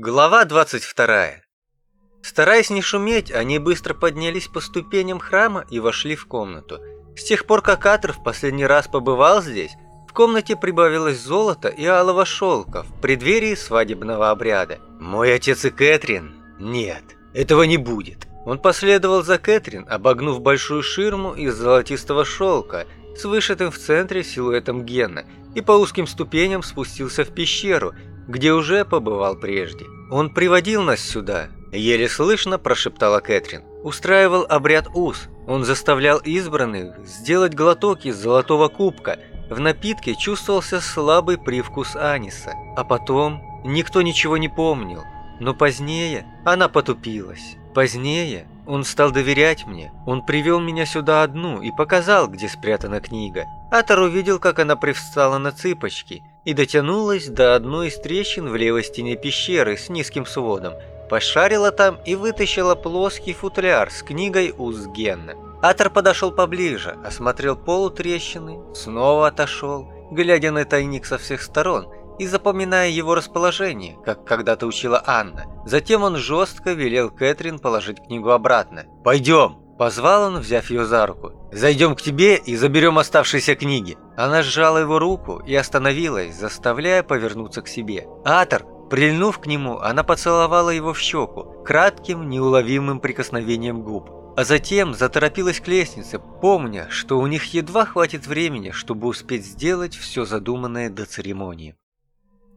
Глава 22. Стараясь не шуметь, они быстро поднялись по ступеням храма и вошли в комнату. С тех пор, как Атр в последний раз побывал здесь, в комнате прибавилось золота и алого шелка в преддверии свадебного обряда. «Мой отец и Кэтрин? Нет, этого не будет». Он последовал за Кэтрин, обогнув большую ширму из золотистого шелка с вышитым в центре силуэтом Гена, и по узким ступеням спустился в пещеру – где уже побывал прежде. Он приводил нас сюда, еле слышно прошептала Кэтрин. Устраивал обряд уз. Он заставлял избранных сделать глоток из золотого кубка. В напитке чувствовался слабый привкус аниса. А потом никто ничего не помнил. Но позднее она потупилась. Позднее он стал доверять мне. Он привел меня сюда одну и показал, где спрятана книга. Атор увидел, как она привстала на цыпочки и дотянулась до одной из трещин в левой стене пещеры с низким сводом. Пошарила там и вытащила плоский футляр с книгой Узгенна. Атор подошел поближе, осмотрел полу трещины, снова отошел, глядя на тайник со всех сторон – и запоминая его расположение, как когда-то учила Анна. Затем он жестко велел Кэтрин положить книгу обратно. «Пойдем!» – позвал он, взяв ее за руку. «Зайдем к тебе и заберем оставшиеся книги». Она сжала его руку и остановилась, заставляя повернуться к себе. «Атор!» Прильнув к нему, она поцеловала его в щеку, кратким, неуловимым прикосновением губ. А затем заторопилась к лестнице, помня, что у них едва хватит времени, чтобы успеть сделать все задуманное до церемонии.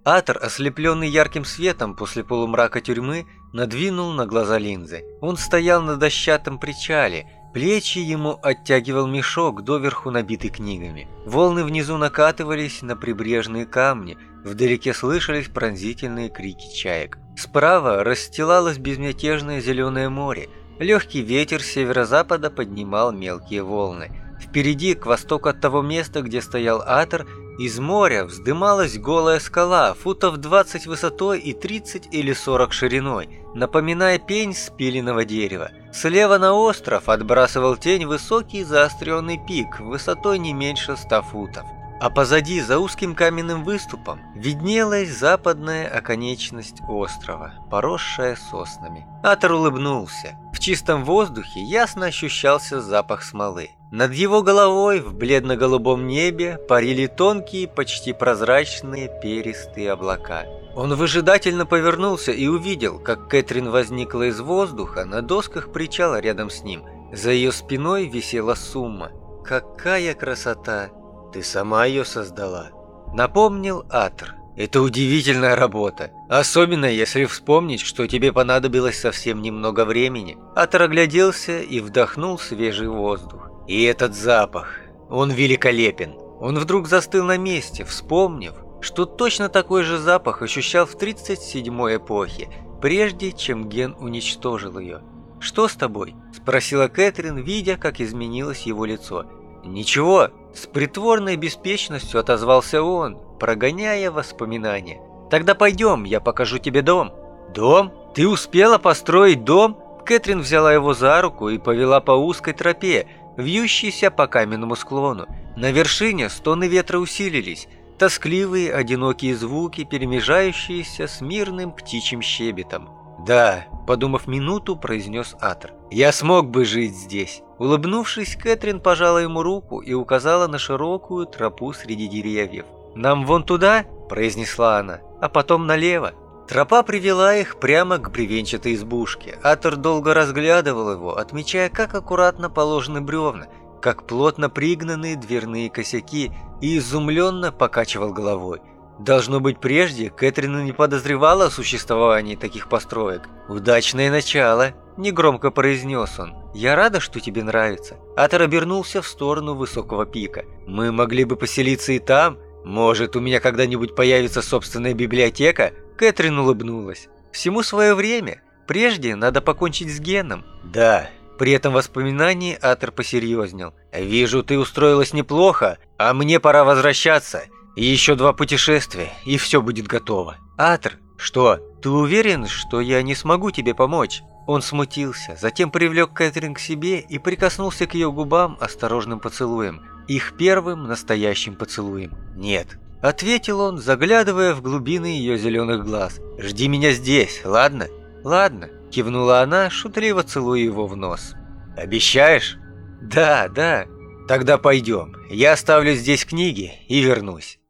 Атор, ослепленный ярким светом после полумрака тюрьмы, надвинул на глаза линзы. Он стоял на дощатом причале, плечи ему оттягивал мешок, доверху набитый книгами. Волны внизу накатывались на прибрежные камни, вдалеке слышались пронзительные крики чаек. Справа расстилалось безмятежное зеленое море, легкий ветер северо-запада поднимал мелкие волны. Впереди, к востоку от того места, где стоял Атор, из моря вздымалась голая скала, футов 20 высотой и 30 или 40 шириной, напоминая пень спиленного дерева. Слева на остров отбрасывал тень высокий заостренный пик, высотой не меньше 100 футов. А позади, за узким каменным выступом, виднелась западная оконечность острова, поросшая соснами. Атор улыбнулся. В чистом воздухе ясно ощущался запах смолы. Над его головой в бледно-голубом небе парили тонкие, почти прозрачные перистые облака. Он выжидательно повернулся и увидел, как Кэтрин возникла из воздуха на досках причала рядом с ним. За ее спиной висела сумма. «Какая красота! Ты сама ее создала!» Напомнил Атр. «Это удивительная работа, особенно если вспомнить, что тебе понадобилось совсем немного времени». Атр огляделся и вдохнул свежий воздух. И этот запах, он великолепен. Он вдруг застыл на месте, вспомнив, что точно такой же запах ощущал в 37-й эпохе, прежде чем Ген уничтожил ее. «Что с тобой?» – спросила Кэтрин, видя, как изменилось его лицо. «Ничего», – с притворной беспечностью отозвался он, прогоняя воспоминания. «Тогда пойдем, я покажу тебе дом». «Дом? Ты успела построить дом?» Кэтрин взяла его за руку и повела по узкой тропе, вьющийся по каменному склону. На вершине стоны ветра усилились, тоскливые одинокие звуки, перемежающиеся с мирным птичьим щебетом. «Да», — подумав минуту, произнес Атр, — «я смог бы жить здесь». Улыбнувшись, Кэтрин пожала ему руку и указала на широкую тропу среди деревьев. «Нам вон туда?» – произнесла она, – «а потом налево». Тропа привела их прямо к бревенчатой избушке. Атор долго разглядывал его, отмечая, как аккуратно положены бревна, как плотно пригнаны дверные косяки и изумленно покачивал головой. Должно быть, прежде Кэтрин не подозревала о существовании таких построек. «Удачное начало», – негромко произнес он. «Я рада, что тебе нравится». Атор обернулся в сторону высокого пика. «Мы могли бы поселиться и там. Может, у меня когда-нибудь появится собственная библиотека?» Кэтрин улыбнулась. «Всему свое время. Прежде надо покончить с Геном». «Да». При этом воспоминании Атер посерьезнел. «Вижу, ты устроилась неплохо, а мне пора возвращаться. Еще два путешествия, и все будет готово». «Атер, что, ты уверен, что я не смогу тебе помочь?» Он смутился, затем привлек Кэтрин к себе и прикоснулся к ее губам осторожным поцелуем. Их первым настоящим поцелуем. «Нет, – ответил он, заглядывая в глубины ее зеленых глаз. «Жди меня здесь, ладно?» «Ладно», – кивнула она, шутливо целуя его в нос. «Обещаешь?» «Да, да. Тогда пойдем. Я оставлю здесь книги и вернусь».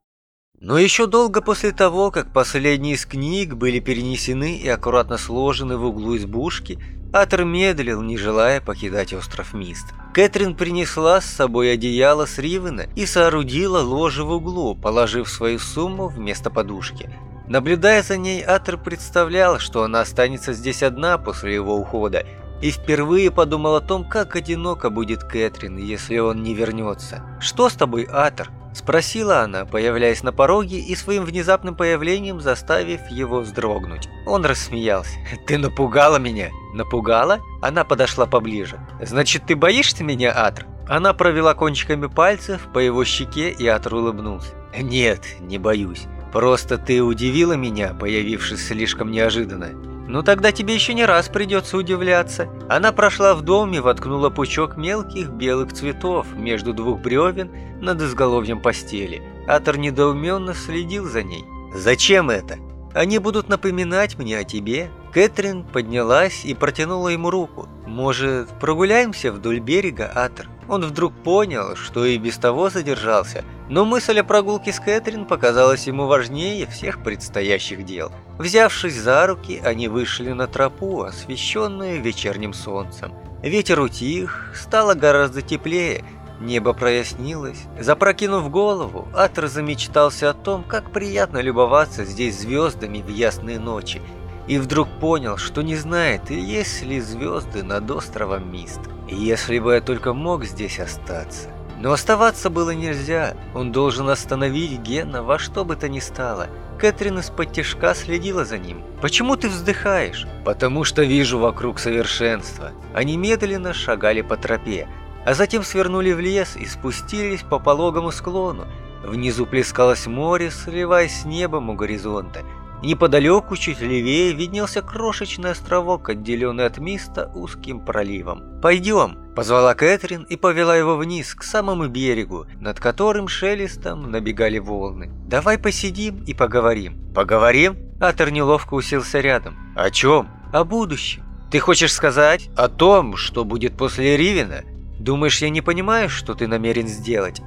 Но еще долго после того, как последние из книг были перенесены и аккуратно сложены в углу избушки, Атер медлил, не желая покидать остров Мист. Кэтрин принесла с собой одеяло с Ривена и соорудила ложе в углу, положив свою сумму вместо подушки. Наблюдая за ней, Атер представлял, что она останется здесь одна после его ухода, и впервые подумал о том, как одиноко будет Кэтрин, если он не вернется. «Что с тобой, Атер?» Спросила она, появляясь на пороге и своим внезапным появлением заставив его вздрогнуть. Он рассмеялся. «Ты напугала меня!» «Напугала?» Она подошла поближе. «Значит, ты боишься меня, Атр?» Она провела кончиками пальцев по его щеке, и Атр улыбнулся. «Нет, не боюсь. Просто ты удивила меня, появившись слишком неожиданно. Ну тогда тебе еще не раз придется удивляться. Она прошла в дом и воткнула пучок мелких белых цветов между двух бревен над изголовьем постели. Атор недоуменно следил за ней. «Зачем это?» «Они будут напоминать мне о тебе». Кэтрин поднялась и протянула ему руку. «Может, прогуляемся вдоль берега, Атор?» Он вдруг понял, что и без того задержался, но мысль о прогулке с Кэтрин показалась ему важнее всех предстоящих дел. Взявшись за руки, они вышли на тропу, освещенную вечерним солнцем. Ветер утих, стало гораздо теплее, небо прояснилось. Запрокинув голову, Атор замечтался о том, как приятно любоваться здесь звездами в ясные ночи, и вдруг понял, что не знает, есть ли звезды над островом Мист. Если бы я только мог здесь остаться. Но оставаться было нельзя, он должен остановить Гена во что бы то ни стало. Кэтрин из-под тяжка следила за ним. «Почему ты вздыхаешь?» «Потому что вижу вокруг совершенства». Они медленно шагали по тропе, а затем свернули в лес и спустились по пологому склону. Внизу плескалось море, сливаясь с небом у горизонта – Неподалеку, чуть левее, виднелся крошечный островок, отделенный от Миста узким проливом. «Пойдем!» – позвала Кэтрин и повела его вниз, к самому берегу, над которым шелестом набегали волны. «Давай посидим и поговорим». «Поговорим?» Атер неловко уселся рядом. «О чем?» «О будущем. Ты хочешь сказать о том, что будет после Ривена? Думаешь, я не понимаю, что ты намерен сделать?»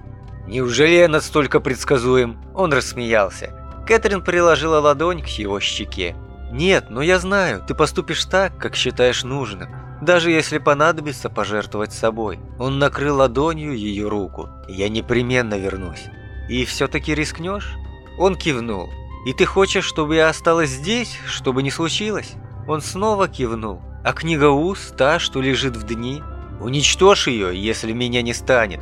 «Неужели я настолько предсказуем?» Он рассмеялся. Кэтрин приложила ладонь к его щеке. «Нет, но я знаю, ты поступишь так, как считаешь нужным, даже если понадобится пожертвовать собой». Он накрыл ладонью ее руку. «Я непременно вернусь». «И все-таки рискнешь?» Он кивнул. «И ты хочешь, чтобы я осталась здесь, чтобы не случилось?» Он снова кивнул. «А книга Уз, та, что лежит в дни, уничтожь ее, если меня не станет.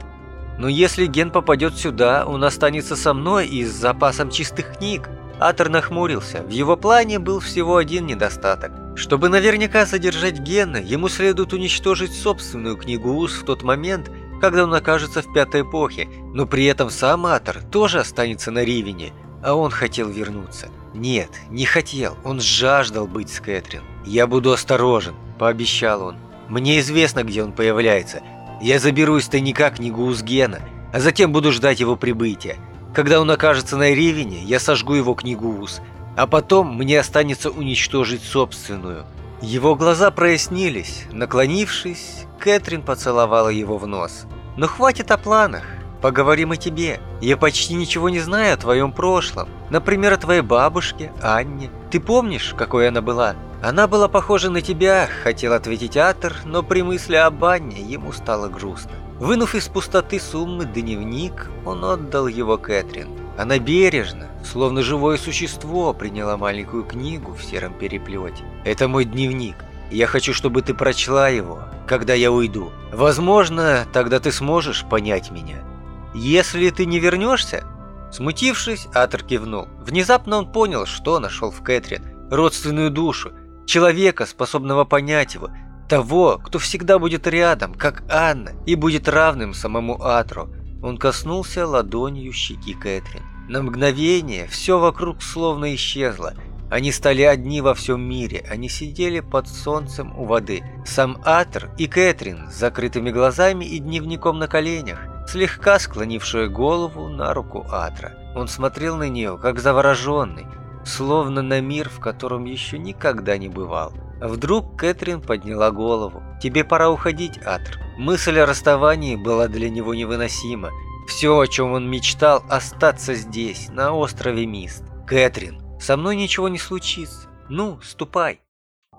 Но если Ген попадет сюда, он останется со мной и с запасом чистых книг. Атор нахмурился. В его плане был всего один недостаток. Чтобы наверняка задержать Гена, ему следует уничтожить собственную книгу УС в тот момент, когда он окажется в пятой эпохе, но при этом сам Атор тоже останется на Ривене, а он хотел вернуться. Нет, не хотел, он жаждал быть с Кэтрин. «Я буду осторожен», – пообещал он. «Мне известно, где он появляется, я заберу из тайника книгу Узгена, а затем буду ждать его прибытия. Когда он окажется на Ревене, я сожгу его книгу Уз, а потом мне останется уничтожить собственную. Его глаза прояснились. Наклонившись, Кэтрин поцеловала его в нос. «Но хватит о планах. Поговорим о тебе. Я почти ничего не знаю о твоем прошлом. Например, о твоей бабушке, Анне. Ты помнишь, какой она была?» «Она была похожа на тебя», — хотел ответить Атер, но при мысли об Анне ему стало грустно. Вынув из пустоты суммы дневник, он отдал его Кэтрин. Она бережно, словно живое существо, приняла маленькую книгу в сером переплете. «Это мой дневник. Я хочу, чтобы ты прочла его, когда я уйду. Возможно, тогда ты сможешь понять меня. Если ты не вернешься...» Смутившись, Атер кивнул. Внезапно он понял, что нашел в Кэтрин. Родственную душу, Человека, способного понять его, того, кто всегда будет рядом, как Анна, и будет равным самому Атру. Он коснулся ладонью щеки Кэтрин. На мгновение все вокруг словно исчезло. Они стали одни во всем мире, они сидели под солнцем у воды. Сам Атр и Кэтрин с закрытыми глазами и дневником на коленях, слегка склонившая голову на руку Атра. Он смотрел на нее, как завороженный, словно на мир, в котором еще никогда не бывал. Вдруг Кэтрин подняла голову. «Тебе пора уходить, Атр». Мысль о расставании была для него невыносима. Все, о чем он мечтал, остаться здесь, на острове Мист. «Кэтрин, со мной ничего не случится. Ну, ступай».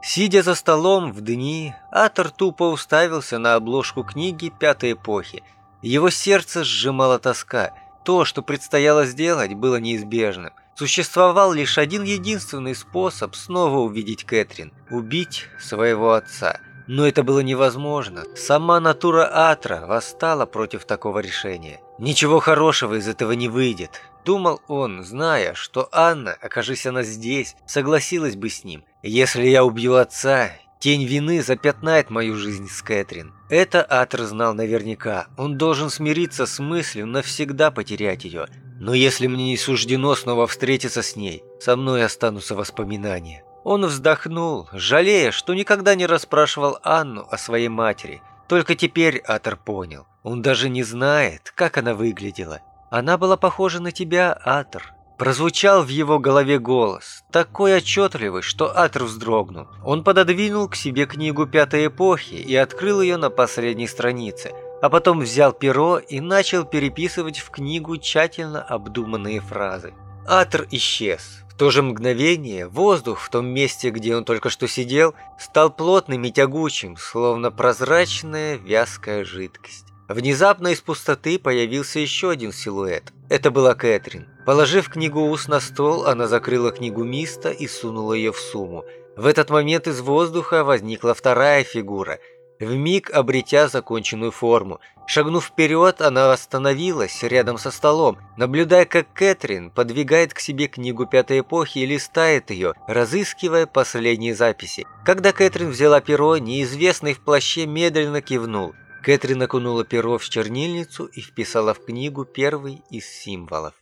Сидя за столом в дни, Атор тупо уставился на обложку книги пятой эпохи. Его сердце сжимала тоска. То, что предстояло сделать, было неизбежным. Существовал лишь один единственный способ снова увидеть Кэтрин – убить своего отца. Но это было невозможно. Сама натура Атра восстала против такого решения. Ничего хорошего из этого не выйдет. Думал он, зная, что Анна, окажись она здесь, согласилась бы с ним. Если я убью отца, тень вины запятнает мою жизнь с Кэтрин. Это Атр знал наверняка. Он должен смириться с мыслью навсегда потерять ее. Но если мне не суждено снова встретиться с ней, со мной останутся воспоминания. Он вздохнул, жалея, что никогда не расспрашивал Анну о своей матери. Только теперь Атор понял. Он даже не знает, как она выглядела. Она была похожа на тебя, Атор. Прозвучал в его голове голос, такой отчетливый, что Атр вздрогнул. Он пододвинул к себе книгу Пятой Эпохи и открыл ее на последней странице, а потом взял перо и начал переписывать в книгу тщательно обдуманные фразы. Атр исчез. В то же мгновение воздух в том месте, где он только что сидел, стал плотным и тягучим, словно прозрачная вязкая жидкость. Внезапно из пустоты появился еще один силуэт. Это была Кэтрин. Положив книгу Ус на стол, она закрыла книгу Миста и сунула ее в сумму. В этот момент из воздуха возникла вторая фигура, вмиг обретя законченную форму. Шагнув вперед, она остановилась рядом со столом, наблюдая, как Кэтрин подвигает к себе книгу Пятой Эпохи и листает ее, разыскивая последние записи. Когда Кэтрин взяла перо, неизвестный в плаще медленно кивнул – Кэтрин окунула перо в чернильницу и вписала в книгу первый из символов.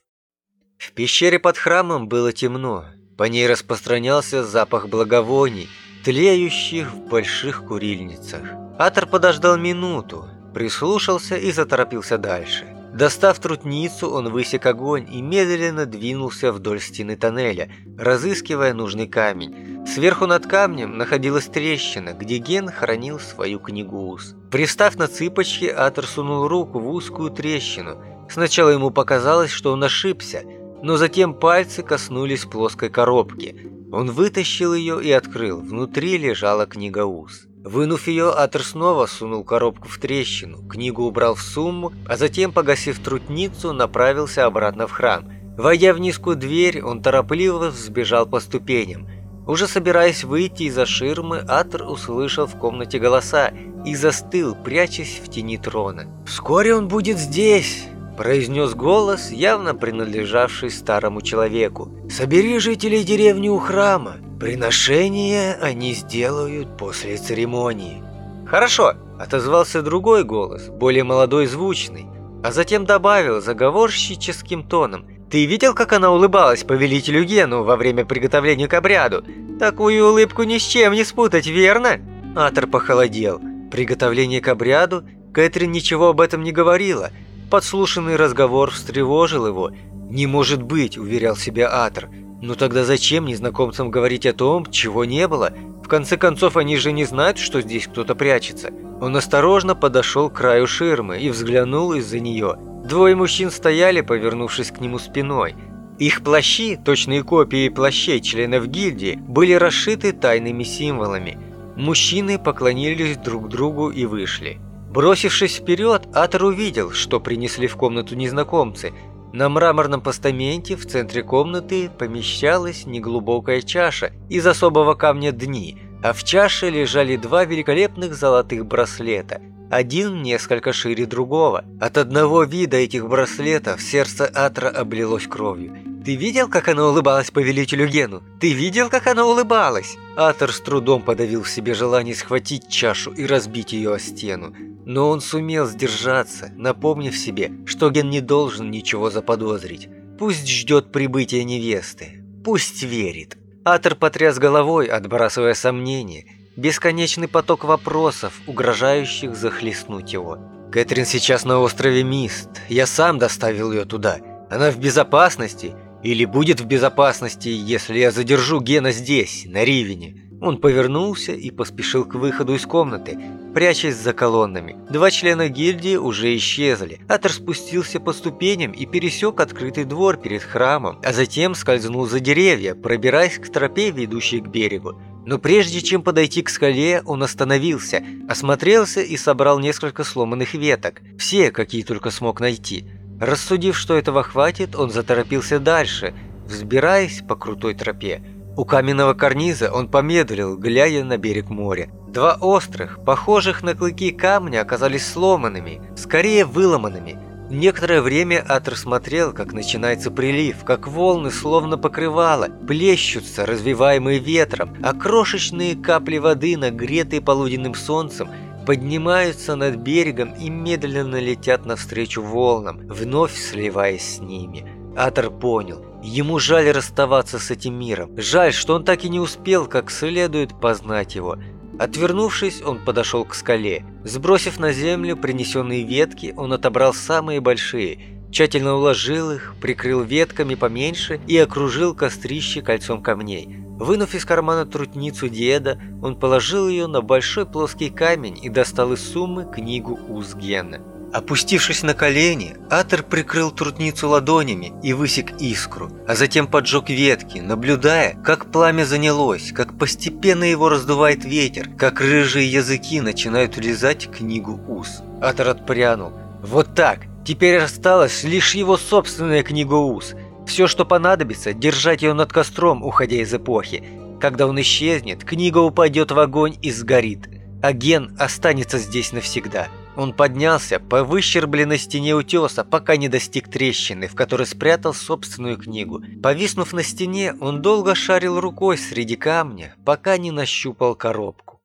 В пещере под храмом было темно. По ней распространялся запах благовоний, тлеющих в больших курильницах. Атор подождал минуту, прислушался и заторопился дальше. Достав трутницу, он высек огонь и медленно двинулся вдоль стены тоннеля, разыскивая нужный камень. Сверху над камнем находилась трещина, где Ген хранил свою книгу Ус. Пристав на цыпочки, Атор сунул руку в узкую трещину. Сначала ему показалось, что он ошибся, но затем пальцы коснулись плоской коробки. Он вытащил ее и открыл. Внутри лежала книга Ус. Вынув ее, Атер снова сунул коробку в трещину, книгу убрал в сумму, а затем, погасив трутницу, направился обратно в храм. Войдя в низкую дверь, он торопливо взбежал по ступеням. Уже собираясь выйти из-за ширмы, Атер услышал в комнате голоса и застыл, прячась в тени трона. «Вскоре он будет здесь!» Произнес голос, явно принадлежавший старому человеку. «Собери жителей деревни у храма. Приношение они сделают после церемонии». «Хорошо», – отозвался другой голос, более молодой звучный, а затем добавил заговорщическим тоном. «Ты видел, как она улыбалась повелителю Гену во время приготовления к обряду? Такую улыбку ни с чем не спутать, верно?» Атор похолодел. Приготовление к обряду? Кэтрин ничего об этом не говорила – Подслушанный разговор встревожил его. «Не может быть», – уверял себя Атр. «Но тогда зачем незнакомцам говорить о том, чего не было? В конце концов, они же не знают, что здесь кто-то прячется». Он осторожно подошел к краю ширмы и взглянул из-за нее. Двое мужчин стояли, повернувшись к нему спиной. Их плащи, точные копии плащей членов гильдии, были расшиты тайными символами. Мужчины поклонились друг другу и вышли. Бросившись вперед, Атор увидел, что принесли в комнату незнакомцы. На мраморном постаменте в центре комнаты помещалась неглубокая чаша из особого камня дни, а в чаше лежали два великолепных золотых браслета, один несколько шире другого. От одного вида этих браслетов сердце Атра облилось кровью. «Ты видел, как она улыбалась повелителю Гену? Ты видел, как она улыбалась?» Атор с трудом подавил в себе желание схватить чашу и разбить ее о стену. Но он сумел сдержаться, напомнив себе, что Ген не должен ничего заподозрить. Пусть ждет прибытия невесты. Пусть верит. Атор потряс головой, отбрасывая сомнения. Бесконечный поток вопросов, угрожающих захлестнуть его. «Кэтрин сейчас на острове Мист. Я сам доставил ее туда. Она в безопасности или будет в безопасности, если я задержу Гена здесь, на Ривине?» Он повернулся и поспешил к выходу из комнаты, прячась за колоннами. Два члена гильдии уже исчезли. Атор спустился по ступеням и пересек открытый двор перед храмом, а затем скользнул за деревья, пробираясь к тропе, ведущей к берегу. Но прежде чем подойти к скале, он остановился, осмотрелся и собрал несколько сломанных веток, все, какие только смог найти. Рассудив, что этого хватит, он заторопился дальше, взбираясь по крутой тропе. У каменного карниза он помедлил, глядя на берег моря. Два острых, похожих на клыки камня оказались сломанными, скорее выломанными. Некоторое время Атр смотрел, как начинается прилив, как волны, словно покрывало, плещутся, развиваемые ветром, а крошечные капли воды, нагретые полуденным солнцем, поднимаются над берегом и медленно летят навстречу волнам, вновь сливаясь с ними. Атор понял, ему жаль расставаться с этим миром, жаль, что он так и не успел как следует познать его. Отвернувшись, он подошел к скале. Сбросив на землю принесенные ветки, он отобрал самые большие, тщательно уложил их, прикрыл ветками поменьше и окружил кострище кольцом камней. Вынув из кармана трутницу деда, он положил ее на большой плоский камень и достал из суммы книгу Узгена. Опустившись на колени, Атер прикрыл трутницу ладонями и высек искру, а затем поджег ветки, наблюдая, как пламя занялось, как постепенно его раздувает ветер, как рыжие языки начинают лизать книгу уз. Атер отпрянул. Вот так! Теперь осталась лишь его собственная книга уз. Все, что понадобится, держать ее над костром, уходя из эпохи. Когда он исчезнет, книга упадет в огонь и сгорит. А Ген останется здесь навсегда. Он поднялся по выщербленной стене утеса, пока не достиг трещины, в которой спрятал собственную книгу. Повиснув на стене, он долго шарил рукой среди камня, пока не нащупал коробку.